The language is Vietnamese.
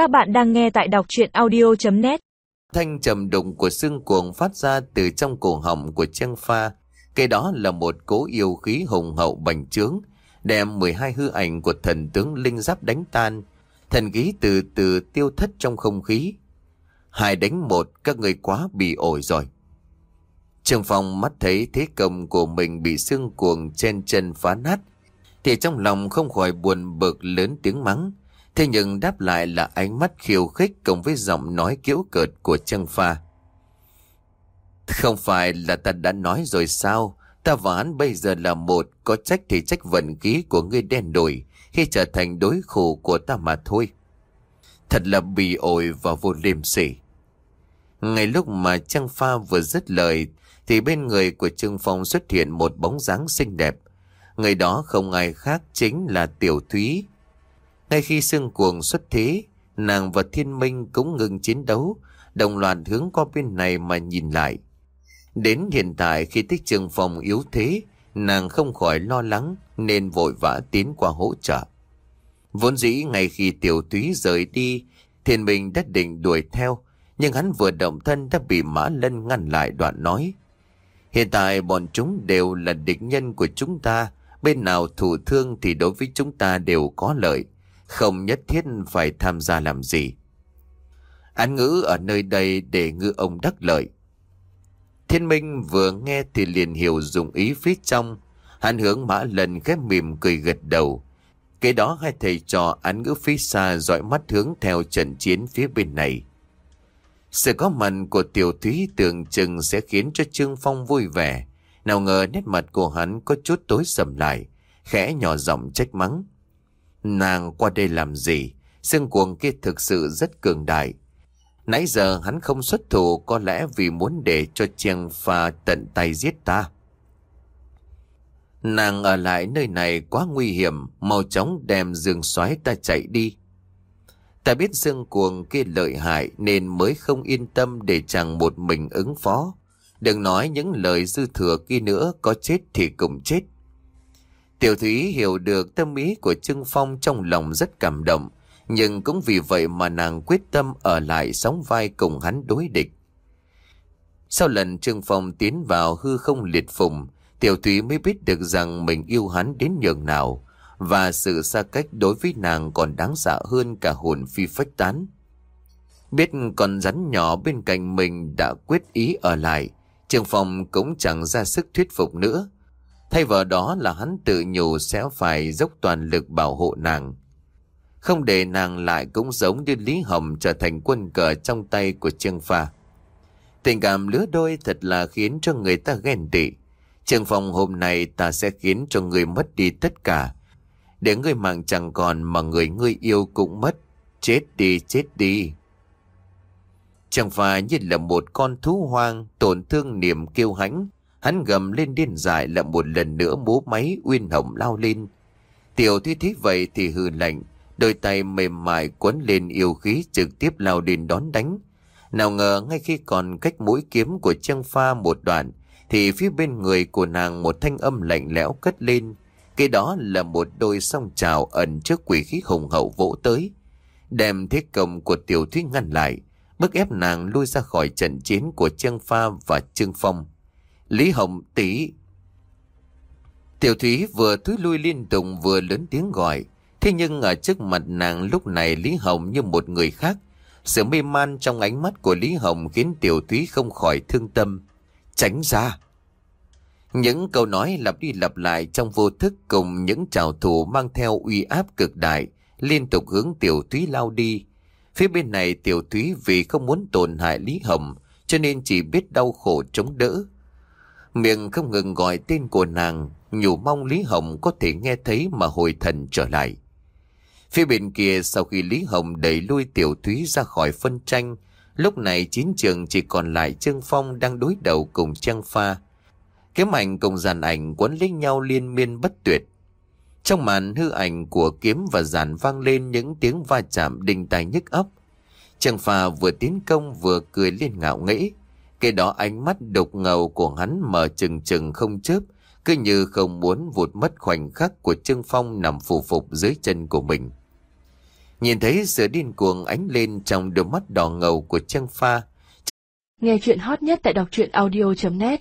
Các bạn đang nghe tại đọc chuyện audio.net Thanh trầm đụng của xương cuồng phát ra từ trong cổ họng của Trang Pha. Cái đó là một cố yêu khí hùng hậu bành trướng, đem 12 hư ảnh của thần tướng linh giáp đánh tan. Thần khí từ từ tiêu thất trong không khí. Hai đánh một, các người quá bị ổi rồi. Trương Phong mắt thấy thế công của mình bị xương cuồng trên chân phá nát, thì trong lòng không khỏi buồn bực lớn tiếng mắng. Thế nhưng đáp lại là ánh mắt khiêu khích cộng với giọng nói kiễu cợt của Trăng Pha. Không phải là ta đã nói rồi sao? Ta và hắn bây giờ là một, có trách thì trách vận khí của ngươi đen đổi khi trở thành đối khổ của ta mà thôi. Thật là bì ổi và vô liêm sỉ. Ngay lúc mà Trăng Pha vừa dứt lời thì bên người của Trương Phong xuất hiện một bóng dáng xinh đẹp. Người đó không ai khác chính là Tiểu Thúy. Ngay khi xương cuồng xuất thế, nàng và Thiên Minh cũng ngừng chiến đấu, đồng loạt hướng qua bên này mà nhìn lại. Đến hiện tại khi tích trường phòng yếu thế, nàng không khỏi lo lắng nên vội vã tiến qua hỗ trợ. Vốn dĩ ngay khi Tiểu Thúy rời đi, Thiên Minh đã định đuổi theo, nhưng hắn vừa động thân đã bị Mã Lân ngăn lại đoạn nói. Hiện tại bọn chúng đều là địch nhân của chúng ta, bên nào thụ thương thì đối với chúng ta đều có lợi, không nhất thiết phải tham gia làm gì. Án ngữ ở nơi đây để ngư ông đắc lợi. Thiên Minh vừa nghe thì liền hiểu dụng ý phía trong, hắn hướng Mã lần khép mỉm cười gật đầu. Kế đó hai thầy trò án ngữ phía xa dõi mắt hướng theo trận chiến phía bên này. Sự có mặt của tiểu thúy tưởng chừng sẽ khiến cho Trương Phong vui vẻ. Nào ngờ nét mặt của hắn có chút tối sầm lại, khẽ nhỏ giọng trách mắng. Nàng qua đây làm gì? Xương cuồng kia thực sự rất cường đại. Nãy giờ hắn không xuất thủ có lẽ vì muốn để cho Chiang Pha tận tay giết ta. Nàng ở lại nơi này quá nguy hiểm, mau chóng đem dương xoáy ta chạy đi. Ta biết dương cuồng kia lợi hại nên mới không yên tâm để chàng một mình ứng phó. Đừng nói những lời dư thừa kia nữa có chết thì cùng chết. Tiểu Thúy hiểu được tâm ý của Trương Phong trong lòng rất cảm động, nhưng cũng vì vậy mà nàng quyết tâm ở lại sóng vai cùng hắn đối địch. Sau lần Trương Phong tiến vào hư không liệt phùng, Tiểu Thúy mới biết được rằng mình yêu hắn đến nhường nào, và sự xa cách đối với nàng còn đáng sợ hơn cả hồn phi phách tán. Biết con rắn nhỏ bên cạnh mình đã quyết ý ở lại, Trương Phong cũng chẳng ra sức thuyết phục nữa. Thay vào đó là hắn tự nhủ sẽ phải dốc toàn lực bảo hộ nàng. Không để nàng lại cũng giống như Lý Hồng trở thành quân cờ trong tay của Trương Pha. Tình cảm lứa đôi thật là khiến cho người ta ghen tị. Trương Phong hôm nay ta sẽ khiến cho người mất đi tất cả. Để người mạng chẳng còn mà người ngươi yêu cũng mất. Chết đi, chết đi. Chẳng phải như là một con thú hoang tổn thương niềm kiêu hãnh. Hắn gầm lên điên dại là một lần nữa bố máy uyên hồng lao lên. Tiểu thi thích vậy thì hừ lạnh, đôi tay mềm mại quấn lên yêu khí trực tiếp lao đến đón đánh. Nào ngờ ngay khi còn cách mũi kiếm của trương Pha một đoạn, thì phía bên người của nàng một thanh âm lạnh lẽo cất lên. Cái đó là một đôi song trào ẩn trước quỷ khí hùng hậu vỗ tới. Đem thiết công của tiểu thuyết ngăn lại, bức ép nàng lui ra khỏi trận chiến của trương Pha và Trương Phong. Lý Hồng tỷ Tiểu Thúy vừa thúi lui liên tục vừa lớn tiếng gọi. Thế nhưng ở trước mặt nàng lúc này Lý Hồng như một người khác. Sự mê man trong ánh mắt của Lý Hồng khiến Tiểu Thúy không khỏi thương tâm. Tránh ra! Những câu nói lặp đi lặp lại trong vô thức cùng những trào thủ mang theo uy áp cực đại, liên tục hướng Tiểu Thúy lao đi. Phía bên này Tiểu Thúy vì không muốn tổn hại Lý Hồng, cho nên chỉ biết đau khổ chống đỡ. Miệng không ngừng gọi tên của nàng, nhủ mong Lý Hồng có thể nghe thấy mà hồi thần trở lại. Phía bên kia sau khi Lý Hồng đẩy lui Tiểu Thúy ra khỏi phân tranh, lúc này chiến trường chỉ còn lại Trương Phong đang đối đầu cùng Trang Pha. Kiếm ảnh cùng giàn ảnh quấn lấy nhau liên miên bất tuyệt. Trong màn hư ảnh của kiếm và giàn vang lên những tiếng va chạm đình tai nhức ấp. Trang Pha vừa tiến công vừa cười lên ngạo nghễ. Cái đó ánh mắt độc ngầu của hắn mở chừng chừng không chớp, cứ như không muốn vụt mất khoảnh khắc của Trương Phong nằm phù phục dưới chân của mình. Nhìn thấy sự điên cuồng ánh lên trong đôi mắt đỏ ngầu của Trương Pha. Nghe chuyện hot nhất tại đọc truyện audio.net